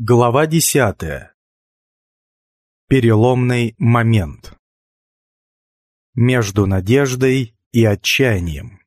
Глава десятая. Переломный момент. Между надеждой и отчаянием.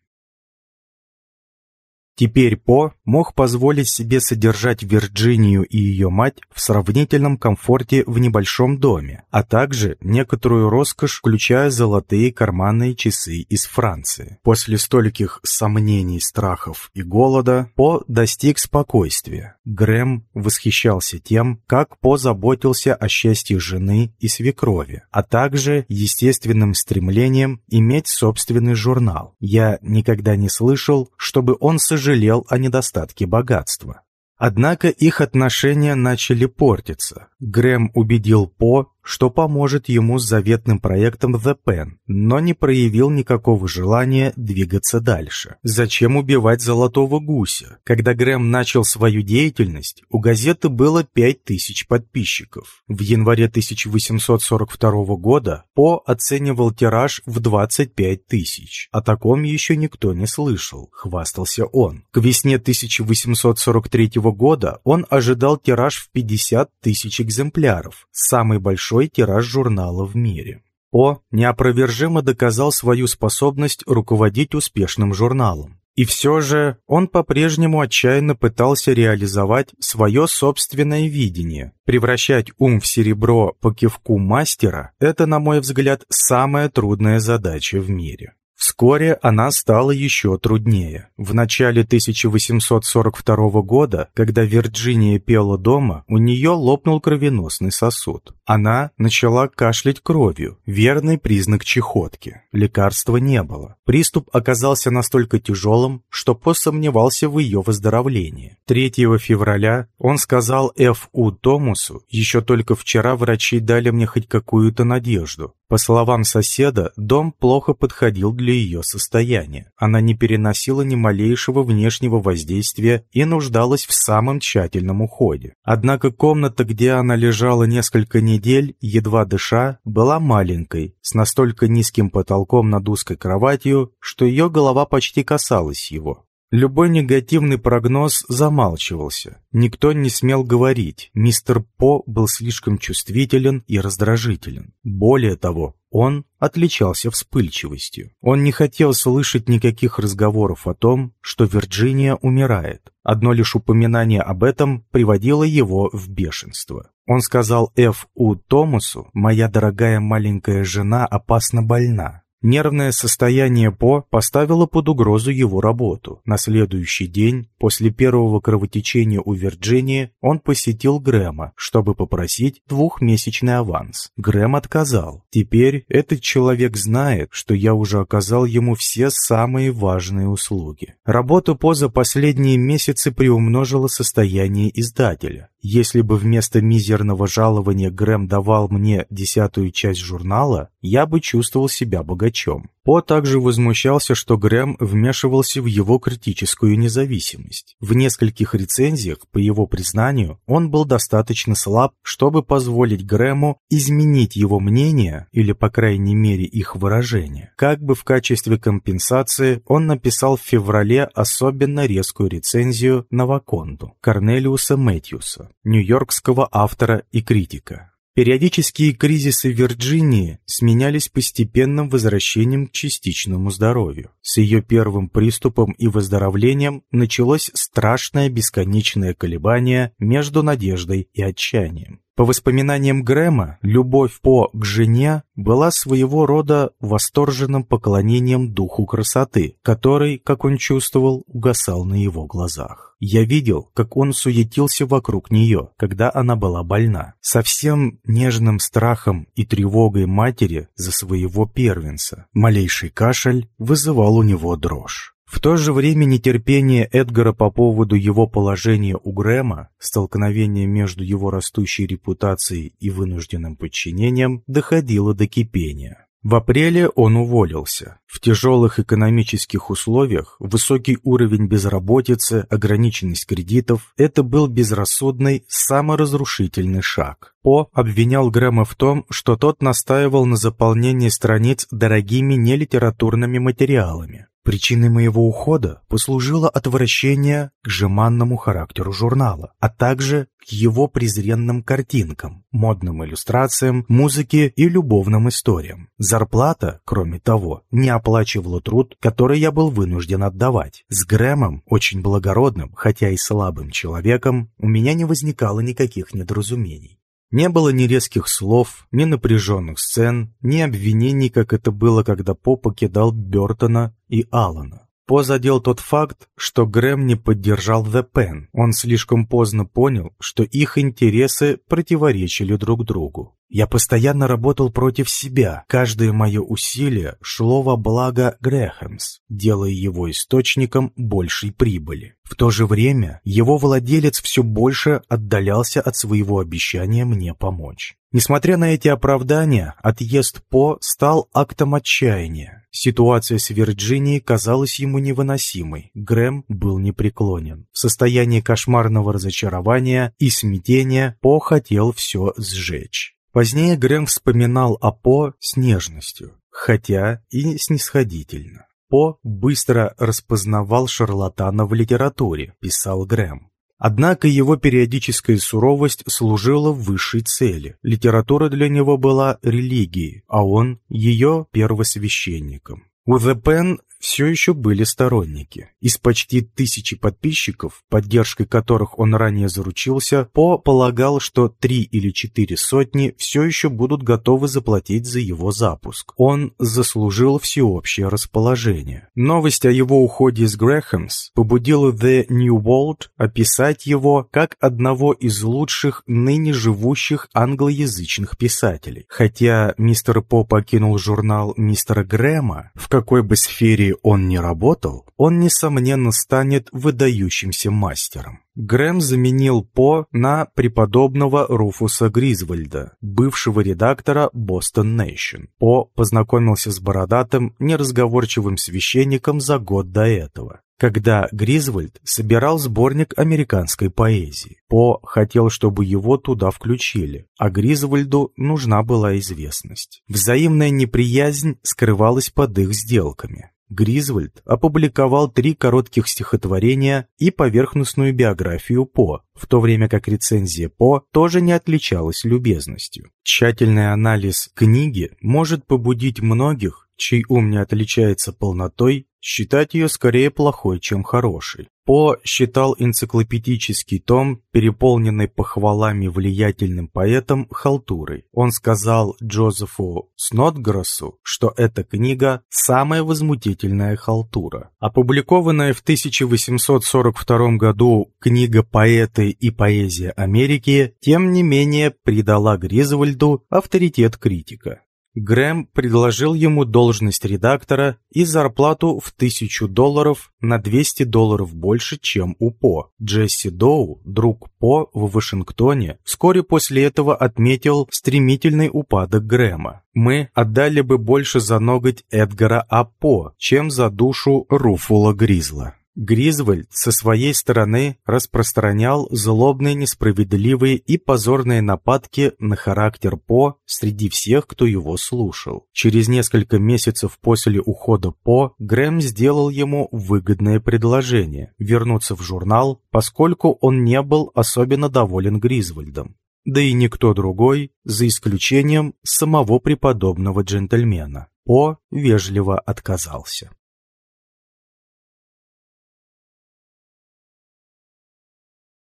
Теперь По мог позволить себе содержать Вирджинию и ее мать в сравнительном комфорте в небольшом доме, а также некоторую роскошь, включая золотые карманные часы из Франции. После стольких сомнений, страхов и голода По достиг спокойствия. Грэм восхищался тем, как По заботился о счастье жены и свекрови, а также естественным стремлением иметь собственный журнал. Я никогда не слышал, чтобы он сожалел жалел о недостатке богатства. Однако их отношения начали портиться. Грэм убедил По, что поможет ему с заветным проектом The Pen, но не проявил никакого желания двигаться дальше. Зачем убивать золотого гуся? Когда Грэм начал свою деятельность, у газеты было 5000 подписчиков. В январе 1842 года По оценивал тираж в 25 тысяч. О таком еще никто не слышал, хвастался он. К весне 1843 года он ожидал тираж в 50 тысяч экземпляров, самый большой большой тираж журнала в мире. О неопровержимо доказал свою способность руководить успешным журналом. И все же он по-прежнему отчаянно пытался реализовать свое собственное видение. Превращать ум в серебро по кивку мастера – это, на мой взгляд, самая трудная задача в мире. Вскоре она стала еще труднее. В начале 1842 года, когда Вирджиния пела дома, у нее лопнул кровеносный сосуд. Она начала кашлять кровью, верный признак чехотки. Лекарства не было. Приступ оказался настолько тяжелым, что посомневался в ее выздоровлении. 3 февраля он сказал Ф. У. Томусу, еще только вчера врачи дали мне хоть какую-то надежду. По словам соседа, дом плохо подходил для ее состояния. Она не переносила ни малейшего внешнего воздействия и нуждалась в самом тщательном уходе. Однако комната, где она лежала несколько недель, едва дыша, была маленькой, с настолько низким потолком над узкой кроватью, что ее голова почти касалась его. Любой негативный прогноз замалчивался. Никто не смел говорить. Мистер По был слишком чувствителен и раздражителен. Более того, он отличался вспыльчивостью. Он не хотел слышать никаких разговоров о том, что Вирджиния умирает. Одно лишь упоминание об этом приводило его в бешенство. Он сказал Ф. У. Томасу, «Моя дорогая маленькая жена опасно больна. Нервное состояние По поставило под угрозу его работу. На следующий день, после первого кровотечения у Вирджинии, он посетил Грэма, чтобы попросить двухмесячный аванс. Грэм отказал. Теперь этот человек знает, что я уже оказал ему все самые важные услуги. Работа По за последние месяцы приумножила состояние издателя. Если бы вместо мизерного жалования Грэм давал мне десятую часть журнала, я бы чувствовал себя богачом. По также возмущался, что Грэм вмешивался в его критическую независимость. В нескольких рецензиях, по его признанию, он был достаточно слаб, чтобы позволить Грэму изменить его мнение, или, по крайней мере, их выражение. Как бы в качестве компенсации он написал в феврале особенно резкую рецензию на Ваконду Корнелиуса Мэтьюса, нью-йоркского автора и критика. Периодические кризисы Вирджинии сменялись постепенным возвращением к частичному здоровью. С ее первым приступом и выздоровлением началось страшное бесконечное колебание между надеждой и отчаянием. По воспоминаниям Грэма, любовь По к жене была своего рода восторженным поклонением духу красоты, который, как он чувствовал, угасал на его глазах. Я видел, как он суетился вокруг нее, когда она была больна, со всем нежным страхом и тревогой матери за своего первенца. Малейший кашель вызывал у него дрожь. В то же время нетерпение Эдгара по поводу его положения у Грэма, столкновение между его растущей репутацией и вынужденным подчинением, доходило до кипения. В апреле он уволился. В тяжелых экономических условиях, высокий уровень безработицы, ограниченность кредитов – это был безрассудный, саморазрушительный шаг. По обвинял Грэма в том, что тот настаивал на заполнении страниц дорогими нелитературными материалами. Причиной моего ухода послужило отвращение к жеманному характеру журнала, а также к его презренным картинкам, модным иллюстрациям, музыке и любовным историям. Зарплата, кроме того, не оплачивала труд, который я был вынужден отдавать. С Грэмом, очень благородным, хотя и слабым человеком, у меня не возникало никаких недоразумений. Не было ни резких слов, ни напряженных сцен, ни обвинений, как это было, когда По покидал Бертона и Алана. По задел тот факт, что Грэм не поддержал The Pen. Он слишком поздно понял, что их интересы противоречили друг другу. Я постоянно работал против себя. Каждое мое усилие шло во благо Грэхэмс, делая его источником большей прибыли. В то же время его владелец все больше отдалялся от своего обещания мне помочь. Несмотря на эти оправдания, отъезд По стал актом отчаяния. Ситуация с Вирджинией казалась ему невыносимой. Грэм был непреклонен. В состоянии кошмарного разочарования и смятения По хотел все сжечь. Позднее Грэм вспоминал о По с нежностью, хотя и снисходительно. По быстро распознавал шарлатана в литературе, писал Грэм. Однако его периодическая суровость служила высшей цели. Литература для него была религией, а он ее первосвященником. У The Pen все еще были сторонники. Из почти тысячи подписчиков, поддержкой которых он ранее заручился, По полагал, что три или четыре сотни все еще будут готовы заплатить за его запуск. Он заслужил всеобщее расположение. Новость о его уходе из Грэхэмс побудила The New World описать его как одного из лучших ныне живущих англоязычных писателей. Хотя мистер По покинул журнал мистера Грэма, в какой бы сфере он не работал, он, несомненно, станет выдающимся мастером. Грэм заменил По на преподобного Руфуса Гризвольда, бывшего редактора Бостон Нейшн. По познакомился с бородатым, неразговорчивым священником за год до этого когда Гризвольд собирал сборник американской поэзии. По хотел, чтобы его туда включили, а Гризвольду нужна была известность. Взаимная неприязнь скрывалась под их сделками. Гризвольд опубликовал три коротких стихотворения и поверхностную биографию По, в то время как рецензия По тоже не отличалась любезностью. Тщательный анализ книги может побудить многих, чей ум не отличается полнотой, считать ее скорее плохой, чем хорошей. По считал энциклопедический том, переполненный похвалами влиятельным поэтом, халтурой. Он сказал Джозефу Снотграссу, что эта книга – самая возмутительная халтура. Опубликованная в 1842 году книга «Поэты и поэзия Америки» тем не менее придала Гризвольду авторитет критика. Грэм предложил ему должность редактора и зарплату в тысячу долларов на 200 долларов больше, чем у По. Джесси Доу, друг По в Вашингтоне, вскоре после этого отметил стремительный упадок Грэма. «Мы отдали бы больше за ноготь Эдгара А. По, чем за душу Руфула Гризла». Гризвольд со своей стороны распространял злобные, несправедливые и позорные нападки на характер По среди всех, кто его слушал. Через несколько месяцев после ухода По Грэм сделал ему выгодное предложение – вернуться в журнал, поскольку он не был особенно доволен Гризвольдом. Да и никто другой, за исключением самого преподобного джентльмена. По вежливо отказался.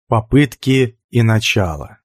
Попытки и начало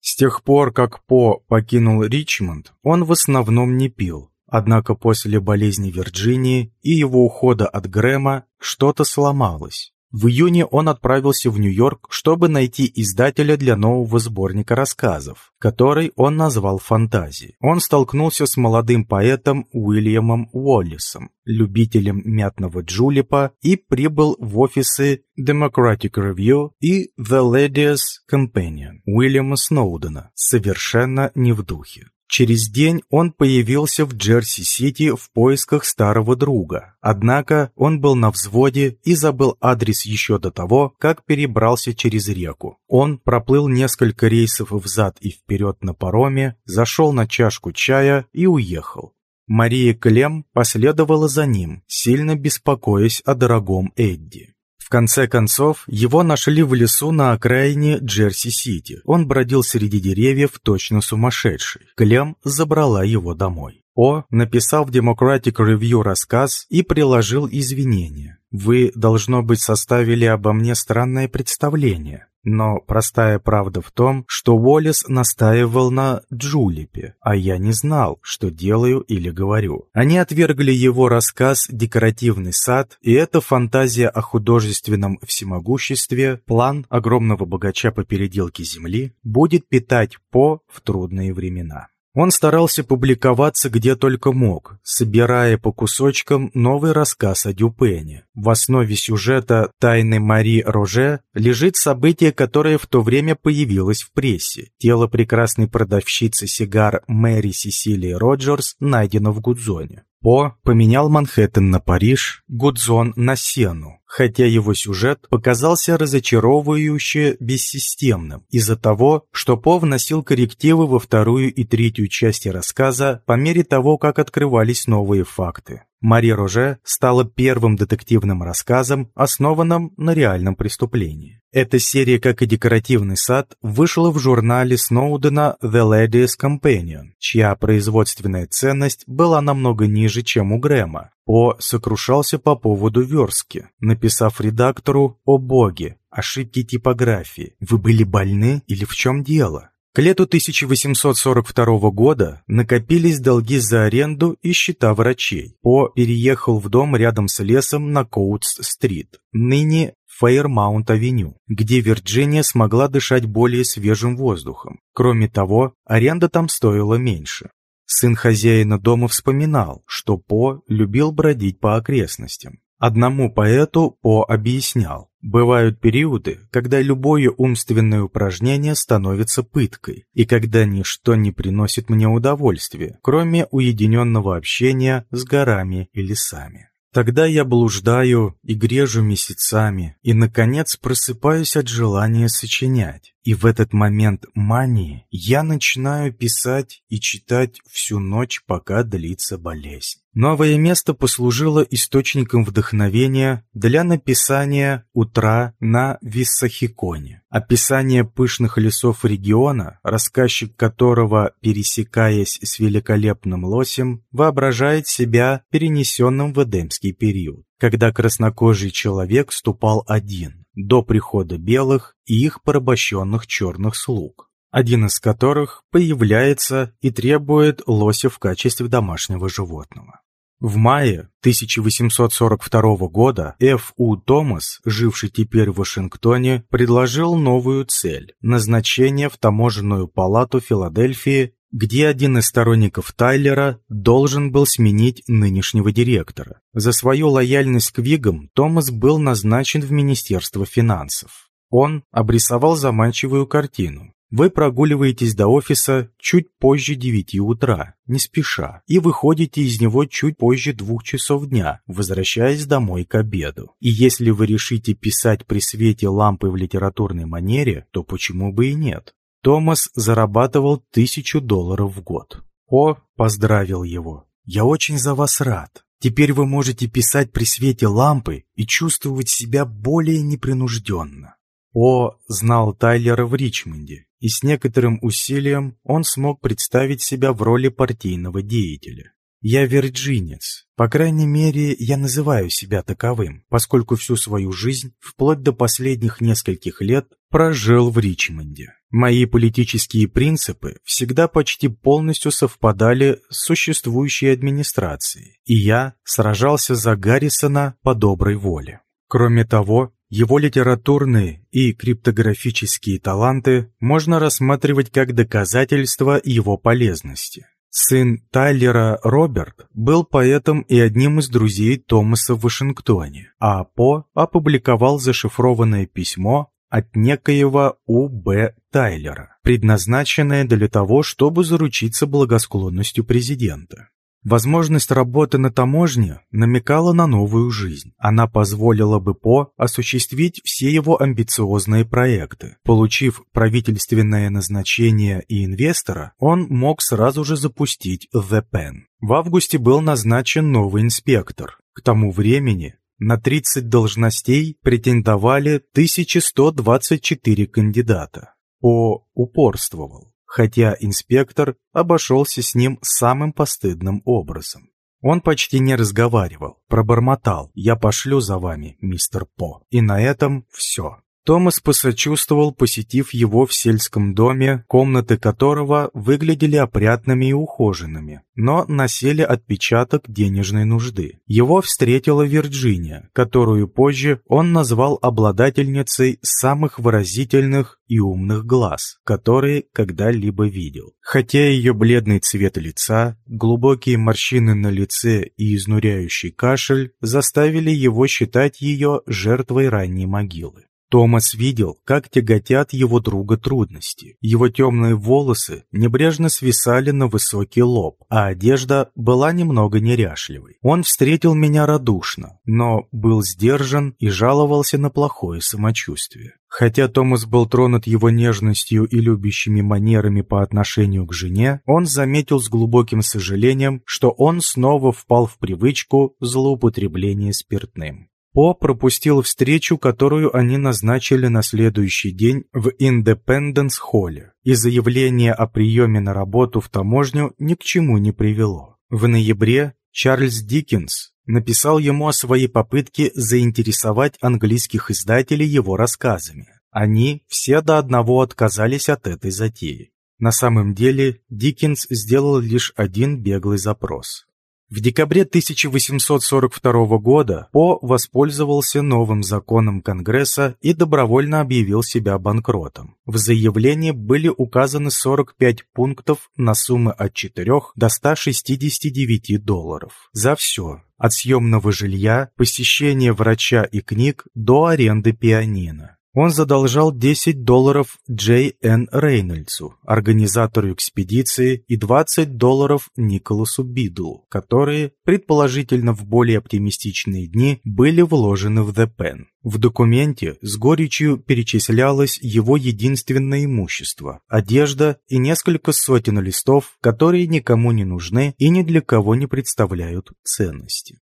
С тех пор, как По покинул Ричмонд, он в основном не пил. Однако после болезни Вирджинии и его ухода от Грэма что-то сломалось. В июне он отправился в Нью-Йорк, чтобы найти издателя для нового сборника рассказов, который он назвал «Фантазии». Он столкнулся с молодым поэтом Уильямом Уоллисом, любителем мятного джулипа, и прибыл в офисы Democratic Review и The Ladies Companion Уильяма Сноудена, совершенно не в духе. Через день он появился в Джерси-Сити в поисках старого друга. Однако он был на взводе и забыл адрес еще до того, как перебрался через реку. Он проплыл несколько рейсов взад и вперед на пароме, зашел на чашку чая и уехал. Мария Клем последовала за ним, сильно беспокоясь о дорогом Эдди. В конце концов, его нашли в лесу на окраине Джерси-Сити. Он бродил среди деревьев, точно сумасшедший. Клем забрала его домой. О написал в Democratic Review рассказ и приложил извинения. Вы, должно быть, составили обо мне странное представление. Но простая правда в том, что Уоллес настаивал на Джулипе, а я не знал, что делаю или говорю. Они отвергли его рассказ «Декоративный сад», и эта фантазия о художественном всемогуществе, план огромного богача по переделке земли, будет питать По в трудные времена. Он старался публиковаться где только мог, собирая по кусочкам новый рассказ о Дюпене. В основе сюжета «Тайны Мари Роже» лежит событие, которое в то время появилось в прессе. Тело прекрасной продавщицы сигар Мэри Сесилии Роджерс найдено в Гудзоне. По поменял Манхэттен на Париж, Гудзон на Сену, хотя его сюжет показался разочаровывающе бессистемным из-за того, что По вносил коррективы во вторую и третью части рассказа по мере того, как открывались новые факты. Мари Роже стала первым детективным рассказом, основанным на реальном преступлении. Эта серия, как и «Декоративный сад», вышла в журнале Сноудена «The Lady's Companion», чья производственная ценность была намного ниже, чем у Грэма. По сокрушался по поводу верстки, написав редактору «О боге, ошибки типографии. Вы были больны или в чем дело?» К лету 1842 года накопились долги за аренду и счета врачей. По переехал в дом рядом с лесом на Коутс-стрит, ныне Фейрмаунт-авеню, где Вирджиния смогла дышать более свежим воздухом. Кроме того, аренда там стоила меньше. Сын хозяина дома вспоминал, что По любил бродить по окрестностям. Одному поэту По объяснял, бывают периоды, когда любое умственное упражнение становится пыткой, и когда ничто не приносит мне удовольствия, кроме уединенного общения с горами и лесами. Тогда я блуждаю и грежу месяцами, и, наконец, просыпаюсь от желания сочинять. И в этот момент мании я начинаю писать и читать всю ночь, пока длится болезнь. Новое место послужило источником вдохновения для написания «Утра на Виссахиконе». Описание пышных лесов региона, рассказчик которого, пересекаясь с великолепным лосем, воображает себя перенесенным в Эдемский период, когда краснокожий человек ступал один, до прихода белых и их порабощенных черных слуг один из которых появляется и требует лося в качестве домашнего животного. В мае 1842 года Ф. У. Томас, живший теперь в Вашингтоне, предложил новую цель – назначение в таможенную палату Филадельфии, где один из сторонников Тайлера должен был сменить нынешнего директора. За свою лояльность к Вигам Томас был назначен в Министерство финансов. Он обрисовал заманчивую картину. Вы прогуливаетесь до офиса чуть позже 9 утра, не спеша, и выходите из него чуть позже двух часов дня, возвращаясь домой к обеду. И если вы решите писать при свете лампы в литературной манере, то почему бы и нет? Томас зарабатывал тысячу долларов в год. О, поздравил его. Я очень за вас рад. Теперь вы можете писать при свете лампы и чувствовать себя более непринужденно. О знал Тайлера в Ричмонде, и с некоторым усилием он смог представить себя в роли партийного деятеля. Я вирджинец. По крайней мере, я называю себя таковым, поскольку всю свою жизнь, вплоть до последних нескольких лет, прожил в Ричмонде. Мои политические принципы всегда почти полностью совпадали с существующей администрацией, и я сражался за Гаррисона по доброй воле. Кроме того, его литературные и криптографические таланты можно рассматривать как доказательство его полезности. Сын Тайлера Роберт был поэтом и одним из друзей Томаса в Вашингтоне, а По опубликовал зашифрованное письмо от некоего У.Б. Тайлера, предназначенное для того, чтобы заручиться благосклонностью президента. Возможность работы на таможне намекала на новую жизнь. Она позволила бы По осуществить все его амбициозные проекты. Получив правительственное назначение и инвестора, он мог сразу же запустить The Pen. В августе был назначен новый инспектор. К тому времени на 30 должностей претендовали 1124 кандидата. По упорствовал хотя инспектор обошелся с ним самым постыдным образом. Он почти не разговаривал, пробормотал «Я пошлю за вами, мистер По». И на этом все. Томас посочувствовал, посетив его в сельском доме, комнаты которого выглядели опрятными и ухоженными, но носили отпечаток денежной нужды. Его встретила Вирджиния, которую позже он назвал обладательницей самых выразительных и умных глаз, которые когда-либо видел. Хотя ее бледный цвет лица, глубокие морщины на лице и изнуряющий кашель заставили его считать ее жертвой ранней могилы. Томас видел, как тяготят его друга трудности. Его темные волосы небрежно свисали на высокий лоб, а одежда была немного неряшливой. Он встретил меня радушно, но был сдержан и жаловался на плохое самочувствие. Хотя Томас был тронут его нежностью и любящими манерами по отношению к жене, он заметил с глубоким сожалением, что он снова впал в привычку злоупотребления спиртным. По пропустил встречу, которую они назначили на следующий день в Индепенденс-холле, и заявление о приеме на работу в таможню ни к чему не привело. В ноябре Чарльз Диккенс написал ему о своей попытке заинтересовать английских издателей его рассказами. Они все до одного отказались от этой затеи. На самом деле Диккенс сделал лишь один беглый запрос. В декабре 1842 года По воспользовался новым законом Конгресса и добровольно объявил себя банкротом. В заявлении были указаны 45 пунктов на суммы от 4 до 169 долларов. За все, от съемного жилья, посещения врача и книг до аренды пианино. Он задолжал 10 долларов Джей Н. Рейнольдсу, организатору экспедиции, и 20 долларов Николасу Бидлу, которые, предположительно в более оптимистичные дни, были вложены в The Pen. В документе с горечью перечислялось его единственное имущество – одежда и несколько сотен листов, которые никому не нужны и ни для кого не представляют ценности.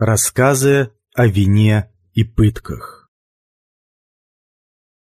Рассказы о вине и пытках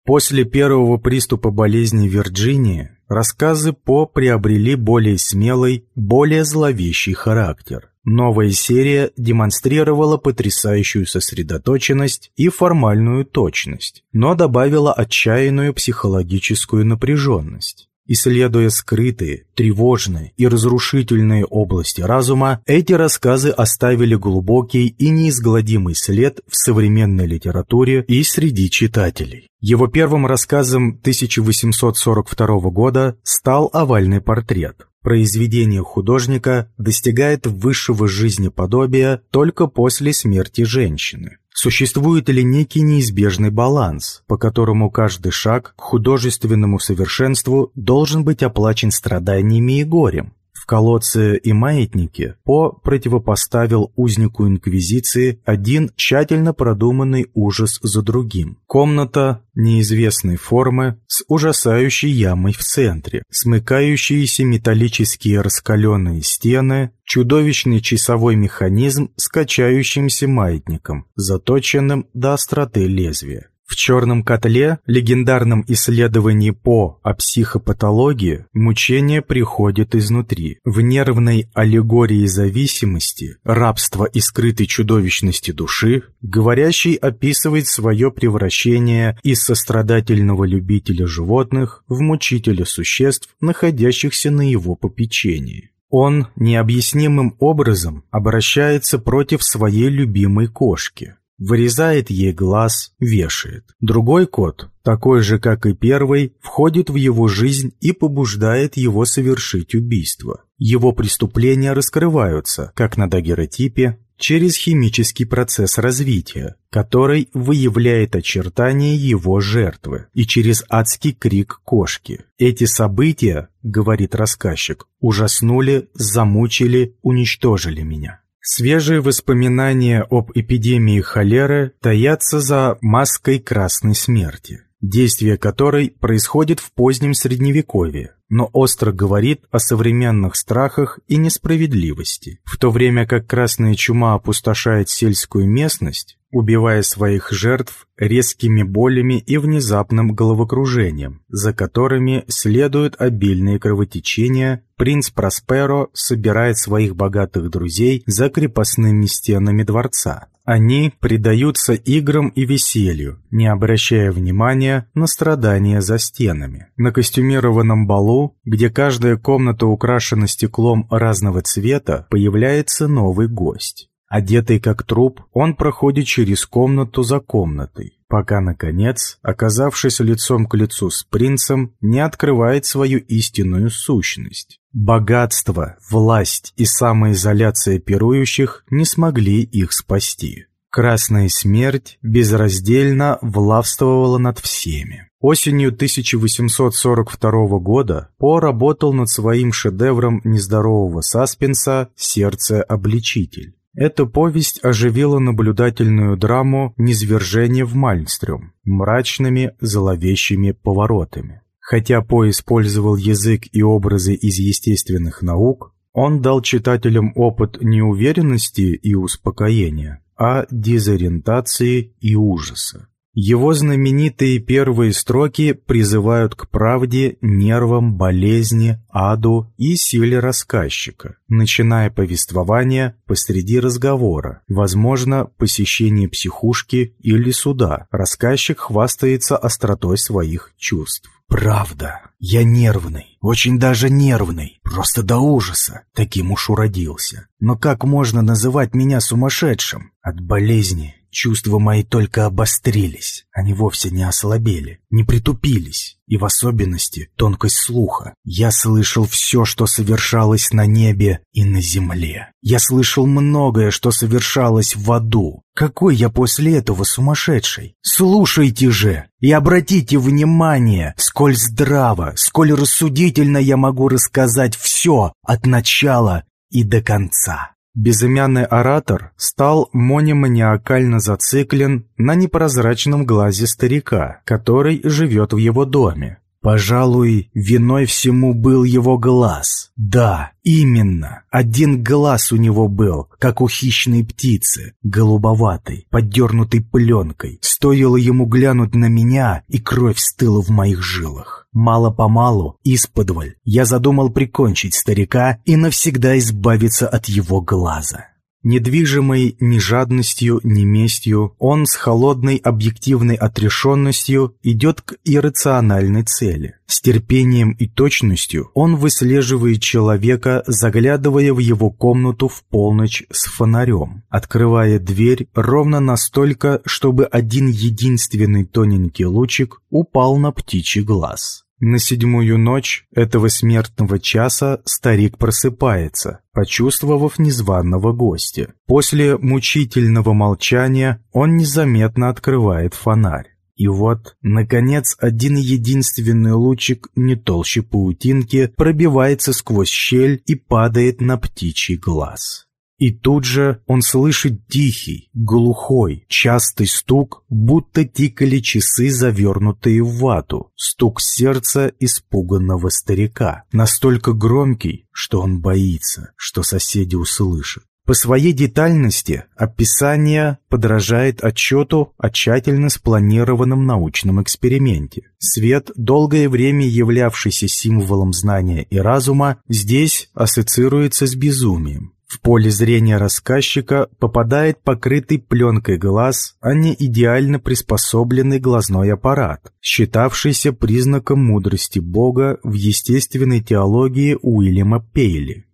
После первого приступа болезни Вирджинии рассказы По приобрели более смелый, более зловещий характер. Новая серия демонстрировала потрясающую сосредоточенность и формальную точность, но добавила отчаянную психологическую напряженность. Исследуя скрытые, тревожные и разрушительные области разума, эти рассказы оставили глубокий и неизгладимый след в современной литературе и среди читателей. Его первым рассказом 1842 года стал «Овальный портрет». Произведение художника достигает высшего жизнеподобия только после смерти женщины. Существует ли некий неизбежный баланс, по которому каждый шаг к художественному совершенству должен быть оплачен страданиями и горем? В колодце и маятнике По противопоставил узнику Инквизиции один тщательно продуманный ужас за другим. Комната неизвестной формы с ужасающей ямой в центре, смыкающиеся металлические раскаленные стены, чудовищный часовой механизм с качающимся маятником, заточенным до остроты лезвия. В «Черном котле» легендарном исследовании По о психопатологии мучение приходит изнутри. В нервной аллегории зависимости, рабства и скрытой чудовищности души, говорящий описывает свое превращение из сострадательного любителя животных в мучителя существ, находящихся на его попечении. Он необъяснимым образом обращается против своей любимой кошки, вырезает ей глаз, вешает. Другой кот, такой же, как и первый, входит в его жизнь и побуждает его совершить убийство. Его преступления раскрываются, как на дагеротипе, через химический процесс развития, который выявляет очертания его жертвы, и через адский крик кошки. Эти события, говорит рассказчик, ужаснули, замучили, уничтожили меня. Свежие воспоминания об эпидемии холеры таятся за маской красной смерти действие которой происходит в позднем Средневековье, но остро говорит о современных страхах и несправедливости. В то время как красная чума опустошает сельскую местность, убивая своих жертв резкими болями и внезапным головокружением, за которыми следуют обильные кровотечения, принц Просперо собирает своих богатых друзей за крепостными стенами дворца. Они предаются играм и веселью, не обращая внимания на страдания за стенами. На костюмированном балу, где каждая комната украшена стеклом разного цвета, появляется новый гость. Одетый как труп, он проходит через комнату за комнатой, пока, наконец, оказавшись лицом к лицу с принцем, не открывает свою истинную сущность. Богатство, власть и самоизоляция пирующих не смогли их спасти. Красная смерть безраздельно влавствовала над всеми. Осенью 1842 года По работал над своим шедевром нездорового саспенса «Сердце-обличитель». Эта повесть оживила наблюдательную драму «Низвержение в Мальмстрём» мрачными, зловещими поворотами. Хотя По использовал язык и образы из естественных наук, он дал читателям опыт неуверенности и успокоения, а дезориентации и ужаса. Его знаменитые первые строки призывают к правде, нервам, болезни, аду и силе рассказчика, начиная повествование посреди разговора, возможно, посещение психушки или суда. Рассказчик хвастается остротой своих чувств. «Правда, я нервный, очень даже нервный, просто до ужаса, таким уж уродился. Но как можно называть меня сумасшедшим? От болезни Чувства мои только обострились, они вовсе не ослабели, не притупились, и в особенности тонкость слуха. Я слышал все, что совершалось на небе и на земле. Я слышал многое, что совершалось в аду. Какой я после этого сумасшедший? Слушайте же и обратите внимание, сколь здраво, сколь рассудительно я могу рассказать все от начала и до конца. Безымянный оратор стал мономаниакально зациклен на непрозрачном глазе старика, который живет в его доме. Пожалуй, виной всему был его глаз. Да, именно. Один глаз у него был, как у хищной птицы, голубоватый, поддернутый пленкой. Стоило ему глянуть на меня, и кровь стыла в моих жилах. Мало-помалу, исподволь, я задумал прикончить старика и навсегда избавиться от его глаза. Недвижимый ни жадностью, ни местью, он с холодной объективной отрешенностью идет к иррациональной цели. С терпением и точностью он выслеживает человека, заглядывая в его комнату в полночь с фонарем, открывая дверь ровно настолько, чтобы один единственный тоненький лучик упал на птичий глаз. На седьмую ночь этого смертного часа старик просыпается, почувствовав незваного гостя. После мучительного молчания он незаметно открывает фонарь. И вот, наконец, один единственный лучик, не толще паутинки, пробивается сквозь щель и падает на птичий глаз. И тут же он слышит тихий, глухой, частый стук, будто тикали часы, завернутые в вату, стук сердца испуганного старика, настолько громкий, что он боится, что соседи услышат. По своей детальности описание подражает отчету о тщательно спланированном научном эксперименте. Свет, долгое время являвшийся символом знания и разума, здесь ассоциируется с безумием. В поле зрения рассказчика попадает покрытый пленкой глаз, а не идеально приспособленный глазной аппарат, считавшийся признаком мудрости Бога в естественной теологии Уильяма Пейли.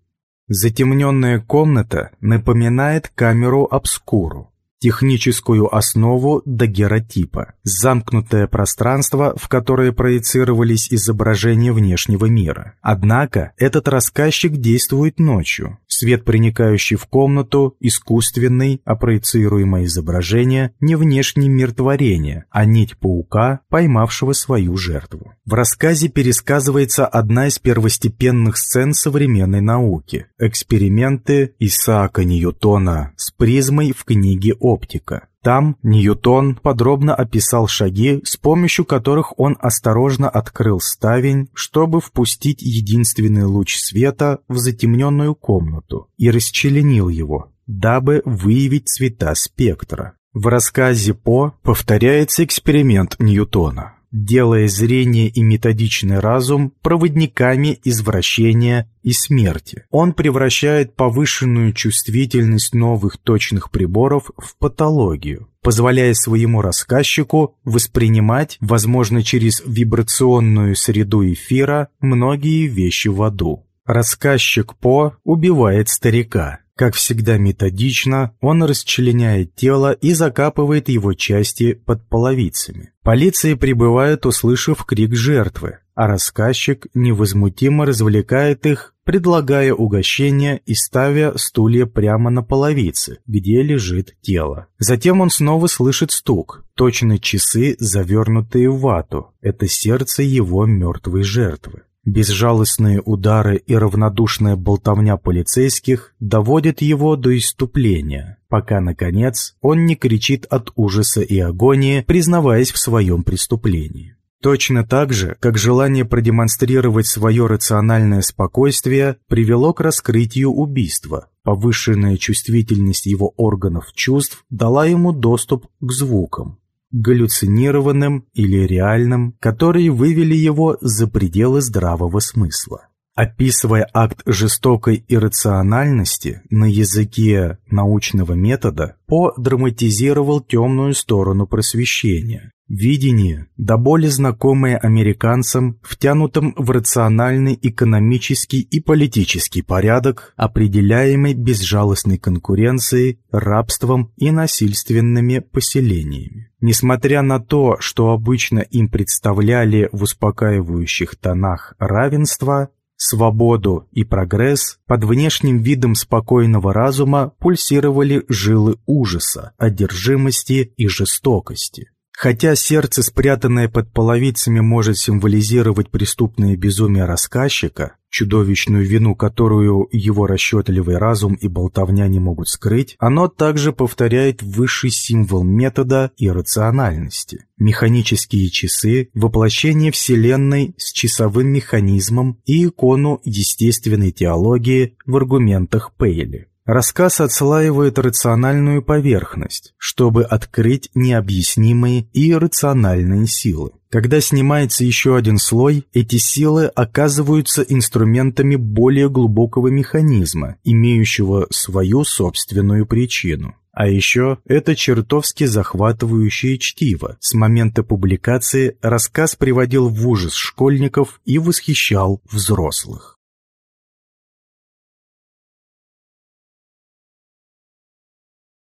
Затемненная комната напоминает камеру обскуру техническую основу дагеротипа, замкнутое пространство, в которое проецировались изображения внешнего мира. Однако этот рассказчик действует ночью. Свет, проникающий в комнату, искусственный, а проецируемое изображение – не внешний мир творения, а нить паука, поймавшего свою жертву. В рассказе пересказывается одна из первостепенных сцен современной науки – эксперименты Исаака Ньютона с призмой в книге «Оптика». Там Ньютон подробно описал шаги, с помощью которых он осторожно открыл ставень, чтобы впустить единственный луч света в затемненную комнату и расчленил его, дабы выявить цвета спектра. В рассказе По повторяется эксперимент Ньютона делая зрение и методичный разум проводниками извращения и смерти. Он превращает повышенную чувствительность новых точных приборов в патологию, позволяя своему рассказчику воспринимать, возможно, через вибрационную среду эфира, многие вещи в аду. Рассказчик По убивает старика. Как всегда методично, он расчленяет тело и закапывает его части под половицами. Полиция прибывает, услышав крик жертвы, а рассказчик невозмутимо развлекает их, предлагая угощение и ставя стулья прямо на половице, где лежит тело. Затем он снова слышит стук, точно часы, завернутые в вату. Это сердце его мертвой жертвы. Безжалостные удары и равнодушная болтовня полицейских доводят его до иступления, пока, наконец, он не кричит от ужаса и агонии, признаваясь в своем преступлении. Точно так же, как желание продемонстрировать свое рациональное спокойствие привело к раскрытию убийства, повышенная чувствительность его органов чувств дала ему доступ к звукам, галлюцинированным или реальным, которые вывели его за пределы здравого смысла. Описывая акт жестокой иррациональности на языке научного метода, По драматизировал темную сторону просвещения, Видение, до боли знакомое американцам, втянутым в рациональный экономический и политический порядок, определяемый безжалостной конкуренцией, рабством и насильственными поселениями. Несмотря на то, что обычно им представляли в успокаивающих тонах равенство, свободу и прогресс, под внешним видом спокойного разума пульсировали жилы ужаса, одержимости и жестокости. Хотя сердце, спрятанное под половицами, может символизировать преступное безумие рассказчика, чудовищную вину, которую его расчетливый разум и болтовня не могут скрыть, оно также повторяет высший символ метода и рациональности. Механические часы, воплощение Вселенной с часовым механизмом и икону естественной теологии в аргументах Пейли. Рассказ отслаивает рациональную поверхность, чтобы открыть необъяснимые и иррациональные силы. Когда снимается еще один слой, эти силы оказываются инструментами более глубокого механизма, имеющего свою собственную причину. А еще это чертовски захватывающее чтиво. С момента публикации рассказ приводил в ужас школьников и восхищал взрослых.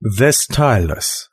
The Stylus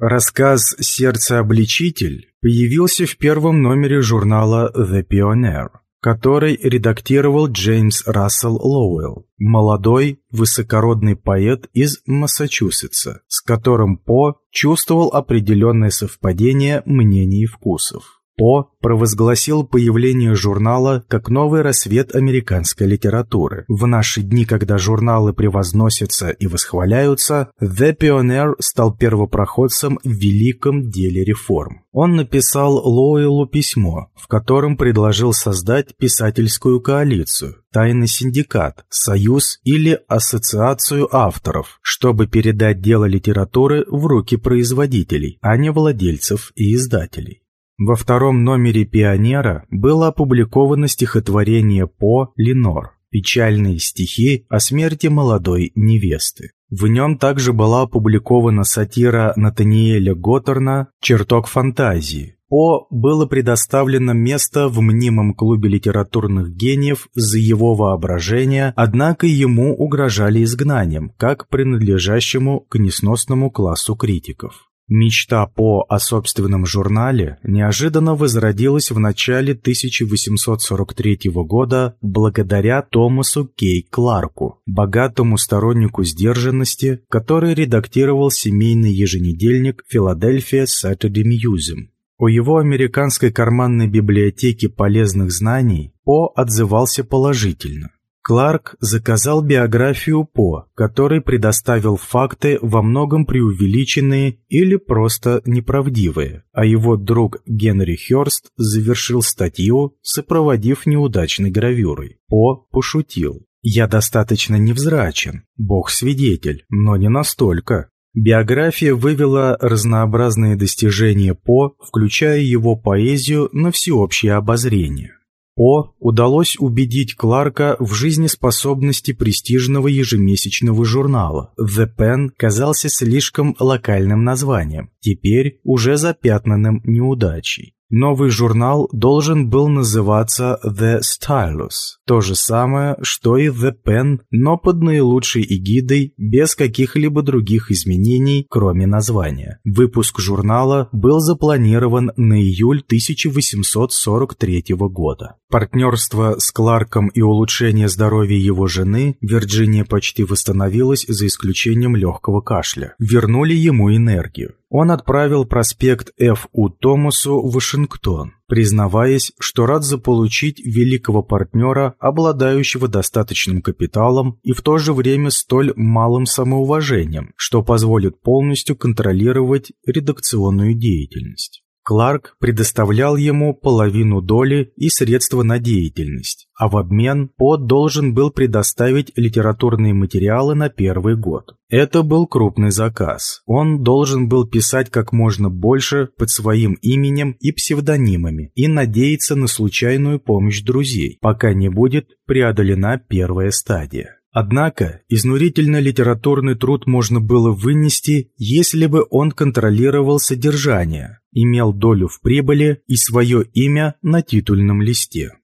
Рассказ «Сердце-обличитель» появился в первом номере журнала The Pioneer, который редактировал Джеймс Рассел Лоуэлл, молодой, высокородный поэт из Массачусетса, с которым По чувствовал определенное совпадение мнений и вкусов. По провозгласил появление журнала как новый рассвет американской литературы. В наши дни, когда журналы превозносятся и восхваляются, The Pioneer стал первопроходцем в великом деле реформ. Он написал Лоуэллу письмо, в котором предложил создать писательскую коалицию, тайный синдикат, союз или ассоциацию авторов, чтобы передать дело литературы в руки производителей, а не владельцев и издателей. Во втором номере «Пионера» было опубликовано стихотворение По «Ленор» «Печальные стихи о смерти молодой невесты». В нем также была опубликована сатира Натаниэля Готтерна «Чертог фантазии». По было предоставлено место в мнимом клубе литературных гениев за его воображение, однако ему угрожали изгнанием, как принадлежащему к несносному классу критиков. Мечта По о собственном журнале неожиданно возродилась в начале 1843 года благодаря Томасу Кей Кларку, богатому стороннику сдержанности, который редактировал семейный еженедельник «Филадельфия Saturday Museum». У его американской карманной библиотеки полезных знаний По отзывался положительно. Кларк заказал биографию По, который предоставил факты во многом преувеличенные или просто неправдивые, а его друг Генри Хёрст завершил статью, сопроводив неудачной гравюрой. По пошутил. «Я достаточно невзрачен, бог свидетель, но не настолько». Биография вывела разнообразные достижения По, включая его поэзию, на всеобщее обозрение. О удалось убедить Кларка в жизнеспособности престижного ежемесячного журнала. The Pen казался слишком локальным названием, теперь уже запятнанным неудачей. Новый журнал должен был называться The Stylus, то же самое, что и The Pen, но под наилучшей эгидой, без каких-либо других изменений, кроме названия. Выпуск журнала был запланирован на июль 1843 года. Партнерство с Кларком и улучшение здоровья его жены Вирджиния почти восстановилась за исключением легкого кашля. Вернули ему энергию он отправил проспект Ф. У. Томасу в Вашингтон, признаваясь, что рад заполучить великого партнера, обладающего достаточным капиталом и в то же время столь малым самоуважением, что позволит полностью контролировать редакционную деятельность. Кларк предоставлял ему половину доли и средства на деятельность, а в обмен Под должен был предоставить литературные материалы на первый год. Это был крупный заказ. Он должен был писать как можно больше под своим именем и псевдонимами и надеяться на случайную помощь друзей, пока не будет преодолена первая стадия. Однако изнурительно литературный труд можно было вынести, если бы он контролировал содержание, имел долю в прибыли и свое имя на титульном листе.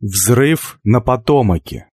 Взрыв на Потомаке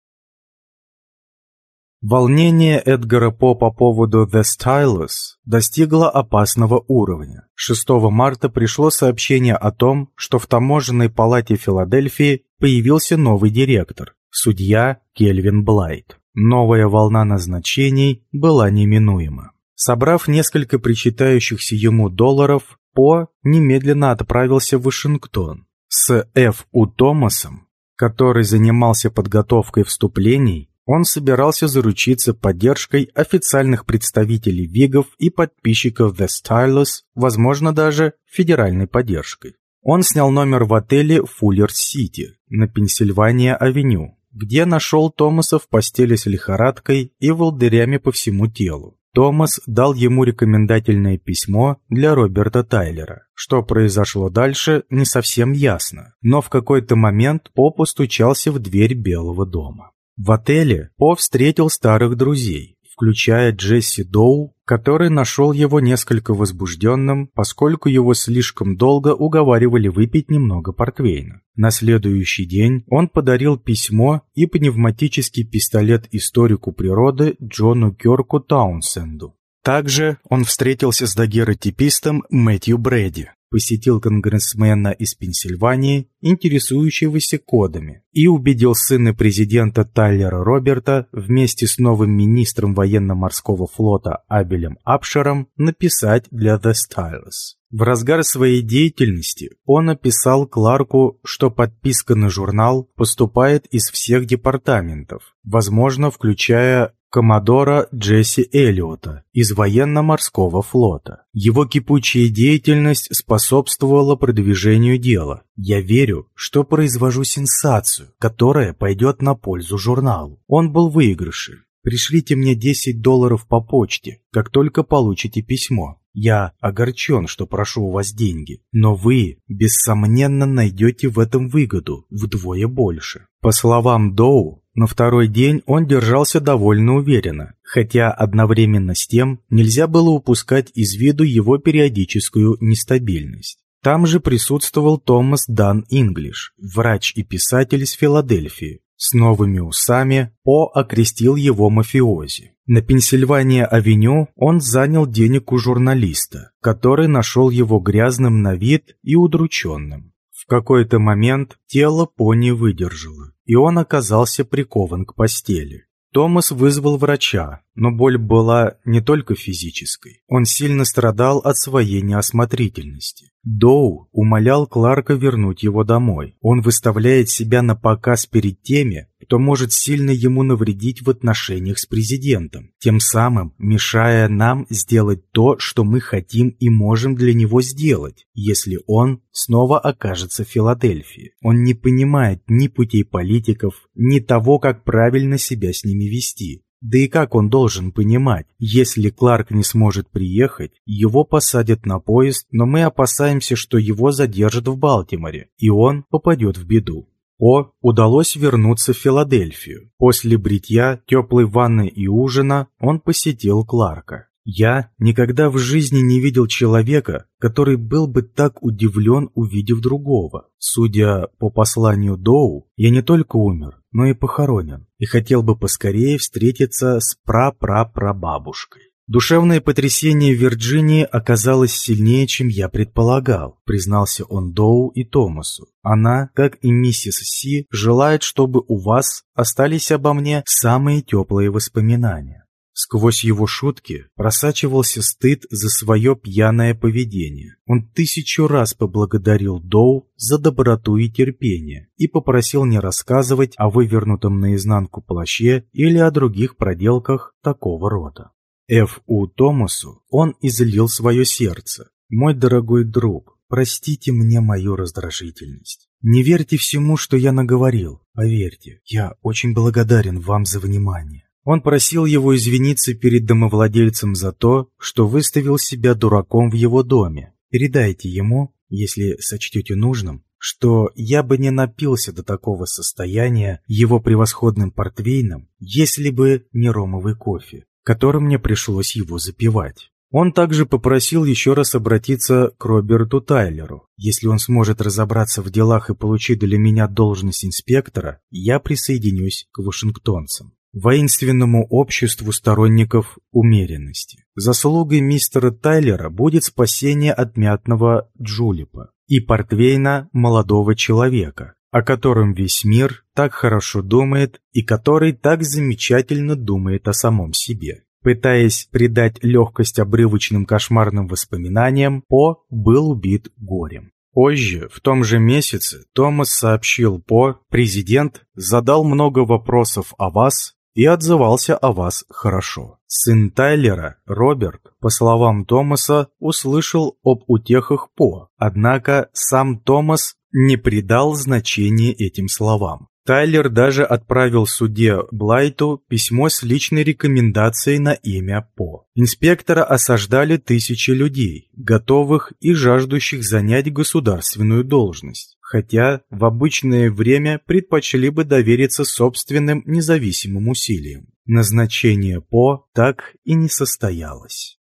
Волнение Эдгара По по поводу The Stylus достигло опасного уровня. 6 марта пришло сообщение о том, что в таможенной палате Филадельфии появился новый директор, судья Кельвин Блайт. Новая волна назначений была неминуема. Собрав несколько причитающихся ему долларов, По немедленно отправился в Вашингтон. С Ф. У. Томасом, который занимался подготовкой вступлений, он собирался заручиться поддержкой официальных представителей Вигов и подписчиков The Stylus, возможно даже федеральной поддержкой. Он снял номер в отеле Фуллер-Сити на Пенсильвания-авеню, где нашел Томаса в постели с лихорадкой и волдырями по всему телу. Томас дал ему рекомендательное письмо для Роберта Тайлера. Что произошло дальше, не совсем ясно, но в какой-то момент По постучался в дверь Белого дома. В отеле По встретил старых друзей, включая Джесси Доу, который нашел его несколько возбужденным, поскольку его слишком долго уговаривали выпить немного портвейна. На следующий день он подарил письмо и пневматический пистолет историку природы Джону Кёрку Таунсенду. Также он встретился с дагеротипистом Мэтью Брэди, посетил конгрессмена из Пенсильвании, интересующегося кодами, и убедил сына президента Тайлера Роберта вместе с новым министром военно-морского флота Абелем Апшером написать для The Stylus. В разгар своей деятельности он написал Кларку, что подписка на журнал поступает из всех департаментов, возможно, включая коммодора Джесси Эллиота из военно-морского флота. Его кипучая деятельность способствовала продвижению дела. Я верю, что произвожу сенсацию, которая пойдет на пользу журналу. Он был в выигрыше. Пришлите мне 10 долларов по почте, как только получите письмо. Я огорчен, что прошу у вас деньги, но вы, бессомненно, найдете в этом выгоду вдвое больше. По словам Доу, на второй день он держался довольно уверенно, хотя одновременно с тем нельзя было упускать из виду его периодическую нестабильность. Там же присутствовал Томас Дан Инглиш, врач и писатель из Филадельфии, С новыми усами По окрестил его мафиози. На Пенсильвания-авеню он занял денег у журналиста, который нашел его грязным на вид и удрученным. В какой-то момент тело По не выдержало, и он оказался прикован к постели. Томас вызвал врача, но боль была не только физической. Он сильно страдал от своей неосмотрительности. Доу умолял Кларка вернуть его домой. Он выставляет себя на показ перед теми, кто может сильно ему навредить в отношениях с президентом, тем самым мешая нам сделать то, что мы хотим и можем для него сделать, если он снова окажется в Филадельфии. Он не понимает ни путей политиков, ни того, как правильно себя с ними вести. Да и как он должен понимать, если Кларк не сможет приехать, его посадят на поезд, но мы опасаемся, что его задержат в Балтиморе, и он попадет в беду. О удалось вернуться в Филадельфию. После бритья, теплой ванны и ужина он посетил Кларка. Я никогда в жизни не видел человека, который был бы так удивлен, увидев другого. Судя по посланию Доу, я не только умер, но и похоронен, и хотел бы поскорее встретиться с прапрапрабабушкой. Душевное потрясение в Вирджинии оказалось сильнее, чем я предполагал, признался он Доу и Томасу. Она, как и миссис Си, желает, чтобы у вас остались обо мне самые теплые воспоминания. Сквозь его шутки просачивался стыд за свое пьяное поведение. Он тысячу раз поблагодарил Доу за доброту и терпение и попросил не рассказывать о вывернутом наизнанку плаще или о других проделках такого рода. Ф. У. Томасу он излил свое сердце. «Мой дорогой друг, простите мне мою раздражительность. Не верьте всему, что я наговорил. Поверьте, я очень благодарен вам за внимание. Он просил его извиниться перед домовладельцем за то, что выставил себя дураком в его доме. Передайте ему, если сочтете нужным, что я бы не напился до такого состояния его превосходным портвейном, если бы не ромовый кофе, которым мне пришлось его запивать. Он также попросил еще раз обратиться к Роберту Тайлеру. Если он сможет разобраться в делах и получить для меня должность инспектора, я присоединюсь к вашингтонцам воинственному обществу сторонников умеренности. Заслугой мистера Тайлера будет спасение от мятного джулипа и портвейна молодого человека, о котором весь мир так хорошо думает и который так замечательно думает о самом себе. Пытаясь придать легкость обрывочным кошмарным воспоминаниям, По был убит горем. Позже, в том же месяце, Томас сообщил По, президент задал много вопросов о вас и отзывался о вас хорошо. Сын Тайлера, Роберт, по словам Томаса, услышал об утехах По, однако сам Томас не придал значения этим словам. Тайлер даже отправил судье Блайту письмо с личной рекомендацией на имя По. Инспектора осаждали тысячи людей, готовых и жаждущих занять государственную должность хотя в обычное время предпочли бы довериться собственным независимым усилиям. Назначение По так и не состоялось.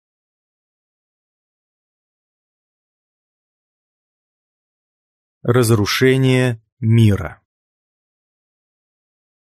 Разрушение мира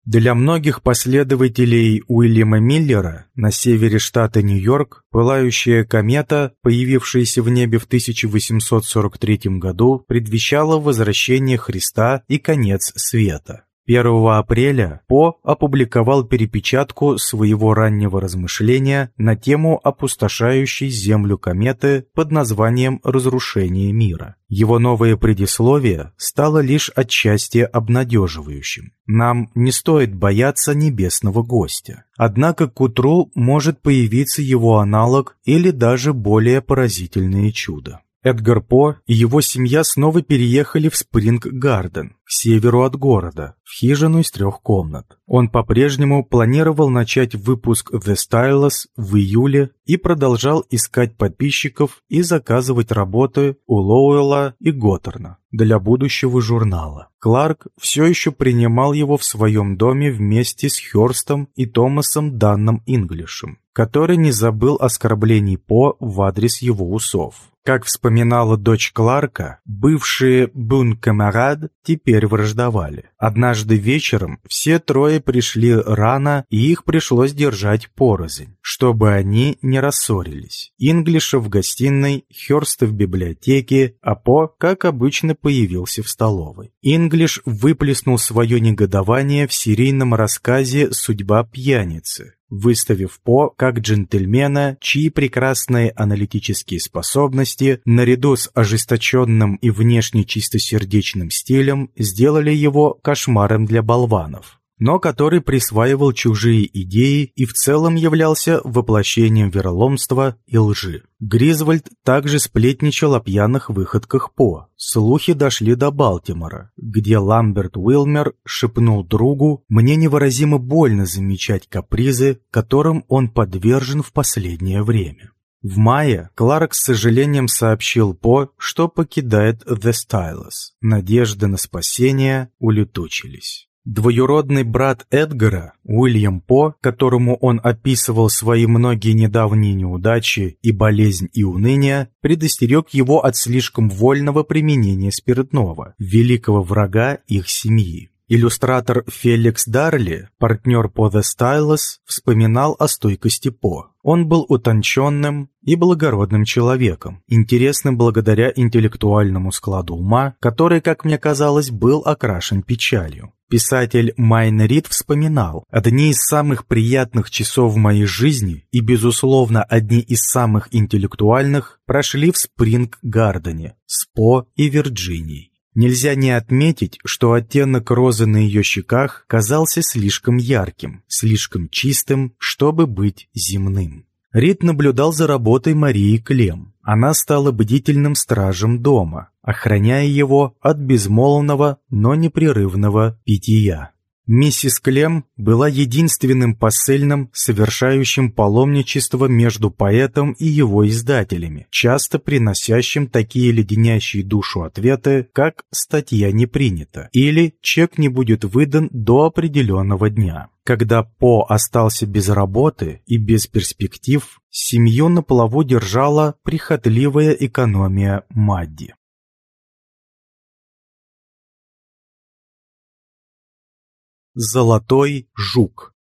для многих последователей Уильяма Миллера на севере штата Нью-Йорк пылающая комета, появившаяся в небе в 1843 году, предвещала возвращение Христа и конец света. 1 апреля По опубликовал перепечатку своего раннего размышления на тему опустошающей Землю кометы под названием «Разрушение мира». Его новое предисловие стало лишь отчасти обнадеживающим. Нам не стоит бояться небесного гостя. Однако к утру может появиться его аналог или даже более поразительное чудо. Эдгар По и его семья снова переехали в Спринг-Гарден, к северу от города, в хижину из трех комнат. Он по-прежнему планировал начать выпуск The Stylus в июле и продолжал искать подписчиков и заказывать работы у Лоуэлла и Готтерна для будущего журнала. Кларк все еще принимал его в своем доме вместе с Хёрстом и Томасом Данном Инглишем который не забыл оскорблений По в адрес его усов. Как вспоминала дочь Кларка, бывшие бун-камарад теперь враждовали. Однажды вечером все трое пришли рано, и их пришлось держать порознь, чтобы они не рассорились. Инглиша в гостиной, Хёрста в библиотеке, а По, как обычно, появился в столовой. Инглиш выплеснул свое негодование в серийном рассказе «Судьба пьяницы», выставив По как джентльмена, чьи прекрасные аналитические способности, наряду с ожесточенным и внешне чистосердечным стилем, сделали его кошмаром для болванов но который присваивал чужие идеи и в целом являлся воплощением вероломства и лжи. Гризвольд также сплетничал о пьяных выходках По. Слухи дошли до Балтимора, где Ламберт Уилмер шепнул другу «Мне невыразимо больно замечать капризы, которым он подвержен в последнее время». В мае Кларк с сожалением сообщил По, что покидает The Stylus. Надежды на спасение улетучились. Двоюродный брат Эдгара, Уильям По, которому он описывал свои многие недавние неудачи и болезнь и уныние, предостерег его от слишком вольного применения спиртного, великого врага их семьи. Иллюстратор Феликс Дарли, партнер по The Stylus, вспоминал о стойкости По. Он был утонченным и благородным человеком, интересным благодаря интеллектуальному складу ума, который, как мне казалось, был окрашен печалью. Писатель Майн Рид вспоминал, «Одни из самых приятных часов в моей жизни и, безусловно, одни из самых интеллектуальных прошли в Спринг-Гардене, Спо и Вирджинии. Нельзя не отметить, что оттенок розы на ее щеках казался слишком ярким, слишком чистым, чтобы быть земным. Рид наблюдал за работой Марии Клем. Она стала бдительным стражем дома, охраняя его от безмолвного, но непрерывного питья. Миссис Клем была единственным посыльным, совершающим паломничество между поэтом и его издателями, часто приносящим такие леденящие душу ответы, как «статья не принята» или «чек не будет выдан до определенного дня». Когда По остался без работы и без перспектив, семью на плаву держала прихотливая экономия Мадди. Золотой жук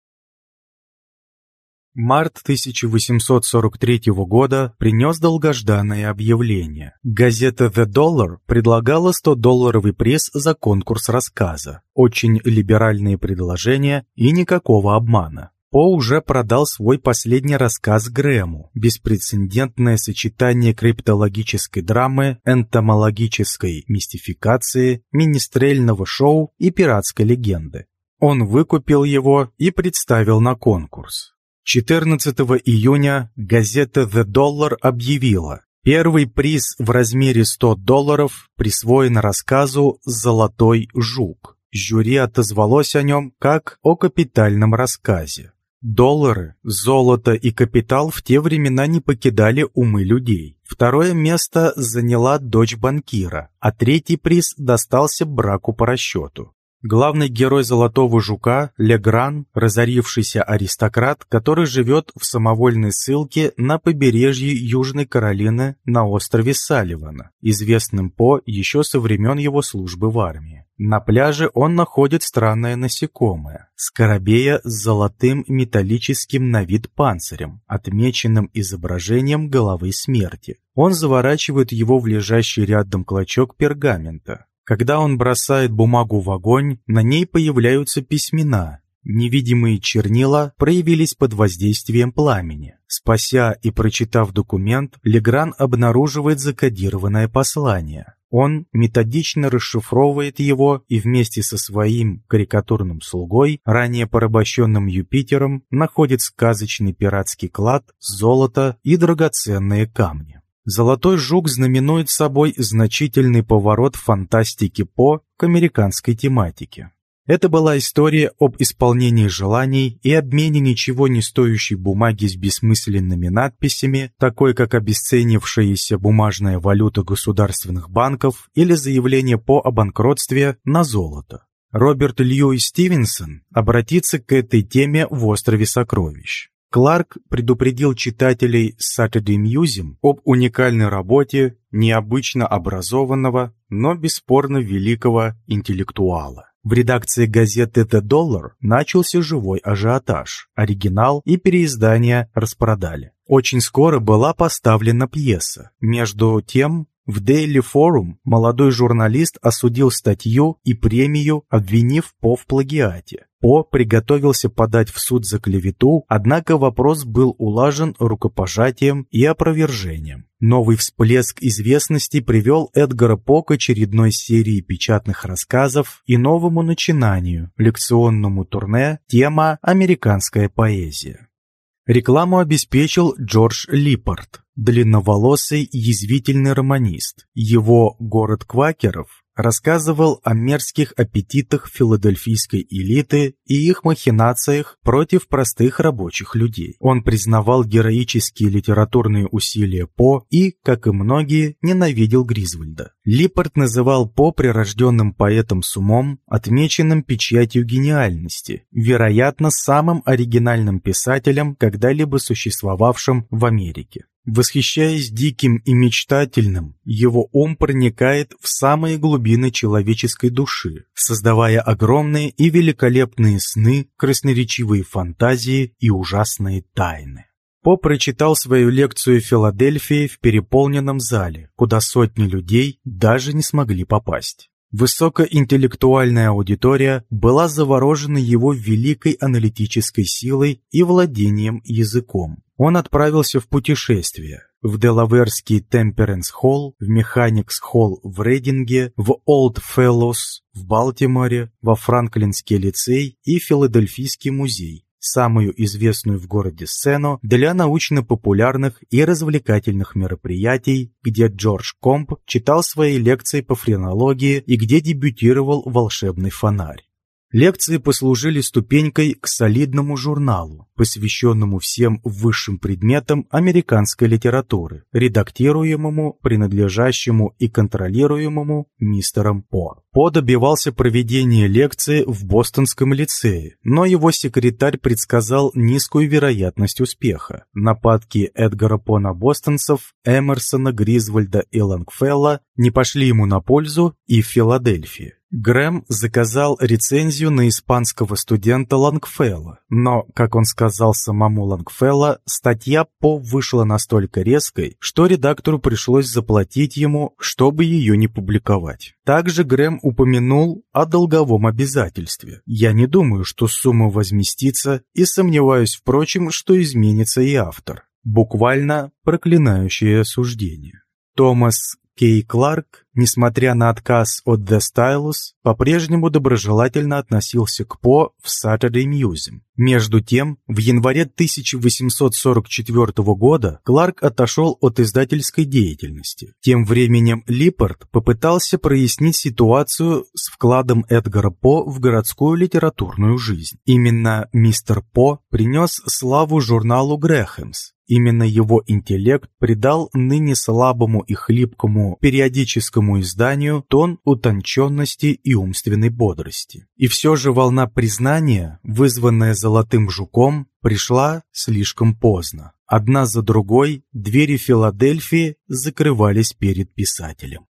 Март 1843 года принес долгожданное объявление. Газета The Dollar предлагала 100-долларовый приз за конкурс рассказа. Очень либеральные предложения и никакого обмана. По уже продал свой последний рассказ Грэму, беспрецедентное сочетание криптологической драмы, энтомологической мистификации, министрельного шоу и пиратской легенды. Он выкупил его и представил на конкурс. 14 июня газета The Dollar объявила, первый приз в размере 100 долларов присвоен рассказу «Золотой жук». Жюри отозвалось о нем как о капитальном рассказе. Доллары, золото и капитал в те времена не покидали умы людей. Второе место заняла дочь банкира, а третий приз достался браку по расчету. Главный герой «Золотого жука» — Легран, разорившийся аристократ, который живет в самовольной ссылке на побережье Южной Каролины на острове Салливана, известным по еще со времен его службы в армии. На пляже он находит странное насекомое – скоробея с золотым металлическим на вид панцирем, отмеченным изображением головы смерти. Он заворачивает его в лежащий рядом клочок пергамента. Когда он бросает бумагу в огонь, на ней появляются письмена. Невидимые чернила проявились под воздействием пламени. Спася и прочитав документ, Легран обнаруживает закодированное послание. Он методично расшифровывает его и вместе со своим карикатурным слугой, ранее порабощенным Юпитером, находит сказочный пиратский клад, золото и драгоценные камни. «Золотой жук» знаменует собой значительный поворот фантастики По к американской тематике. Это была история об исполнении желаний и обмене ничего не стоящей бумаги с бессмысленными надписями, такой как обесценившаяся бумажная валюта государственных банков или заявление по о банкротстве на золото. Роберт Льюис Стивенсон обратится к этой теме в «Острове сокровищ». Кларк предупредил читателей Saturday Museum об уникальной работе необычно образованного, но бесспорно великого интеллектуала. В редакции газеты «The Dollar» начался живой ажиотаж. Оригинал и переиздание распродали. Очень скоро была поставлена пьеса. Между тем, в Daily Forum молодой журналист осудил статью и премию, обвинив По в плагиате. По приготовился подать в суд за клевету, однако вопрос был улажен рукопожатием и опровержением. Новый всплеск известности привел Эдгара По к очередной серии печатных рассказов и новому начинанию, лекционному турне «Тема «Американская поэзия». Рекламу обеспечил Джордж Липпорт, длинноволосый язвительный романист. Его «Город квакеров» рассказывал о мерзких аппетитах филадельфийской элиты и их махинациях против простых рабочих людей. Он признавал героические литературные усилия По и, как и многие, ненавидел Гризвольда. Липпорт называл По прирожденным поэтом с умом, отмеченным печатью гениальности, вероятно, самым оригинальным писателем, когда-либо существовавшим в Америке. Восхищаясь диким и мечтательным, его ум проникает в самые глубины человеческой души, создавая огромные и великолепные сны, красноречивые фантазии и ужасные тайны. По прочитал свою лекцию в Филадельфии в переполненном зале, куда сотни людей даже не смогли попасть. Высокоинтеллектуальная аудитория была заворожена его великой аналитической силой и владением языком. Он отправился в путешествие в Делаверский Темперенс Холл, в Механикс Холл в Рейдинге, в Олд Феллоус в Балтиморе, во Франклинский лицей и Филадельфийский музей самую известную в городе сцену для научно-популярных и развлекательных мероприятий, где Джордж Комп читал свои лекции по френологии и где дебютировал волшебный фонарь. Лекции послужили ступенькой к солидному журналу, посвященному всем высшим предметам американской литературы, редактируемому, принадлежащему и контролируемому мистером По. По добивался проведения лекции в Бостонском лицее, но его секретарь предсказал низкую вероятность успеха. Нападки Эдгара По на бостонцев, Эмерсона, Гризвольда и Лангфелла не пошли ему на пользу и в Филадельфии. Грэм заказал рецензию на испанского студента Лангфелла, но, как он сказал самому Лангфелла, статья По вышла настолько резкой, что редактору пришлось заплатить ему, чтобы ее не публиковать. Также Грэм упомянул о долговом обязательстве. Я не думаю, что сумма возместится, и сомневаюсь, впрочем, что изменится и автор. Буквально проклинающее осуждение. Томас Кей Кларк, несмотря на отказ от The Stylus, по-прежнему доброжелательно относился к По в Saturday Museum. Между тем, в январе 1844 года Кларк отошел от издательской деятельности. Тем временем Липпорт попытался прояснить ситуацию с вкладом Эдгара По в городскую литературную жизнь. Именно мистер По принес славу журналу «Грэхэмс», Именно его интеллект придал ныне слабому и хлипкому периодическому изданию тон утонченности и умственной бодрости. И все же волна признания, вызванная «Золотым жуком», пришла слишком поздно. Одна за другой двери Филадельфии закрывались перед писателем.